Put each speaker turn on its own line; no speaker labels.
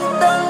等